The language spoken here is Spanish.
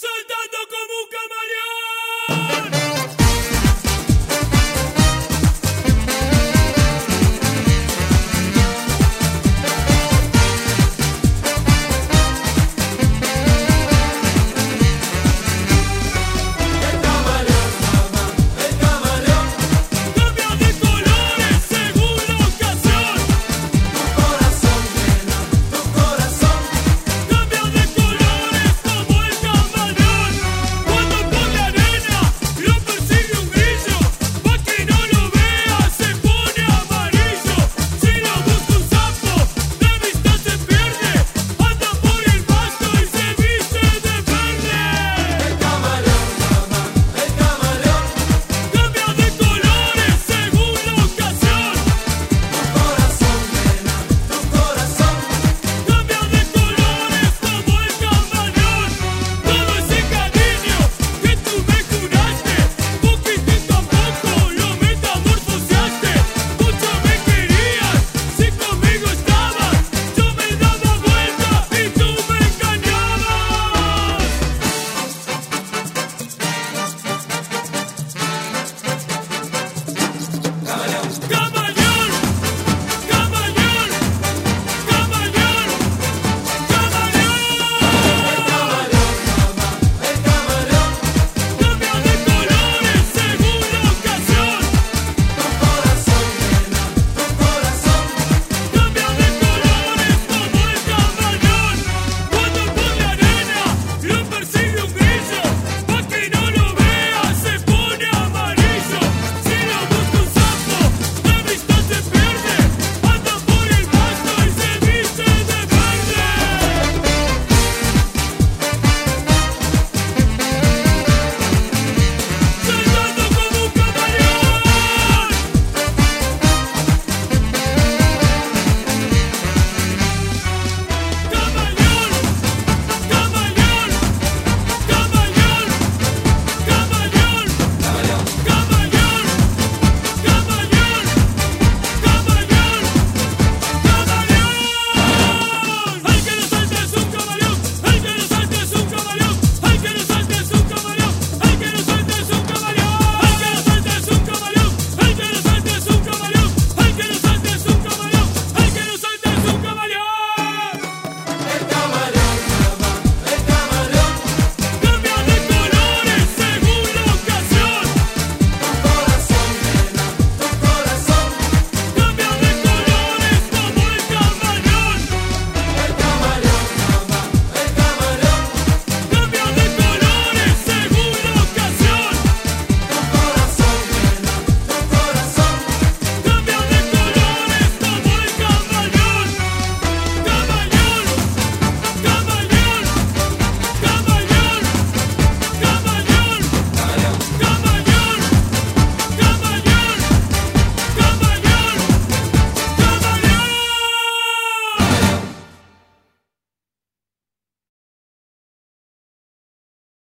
Saltando como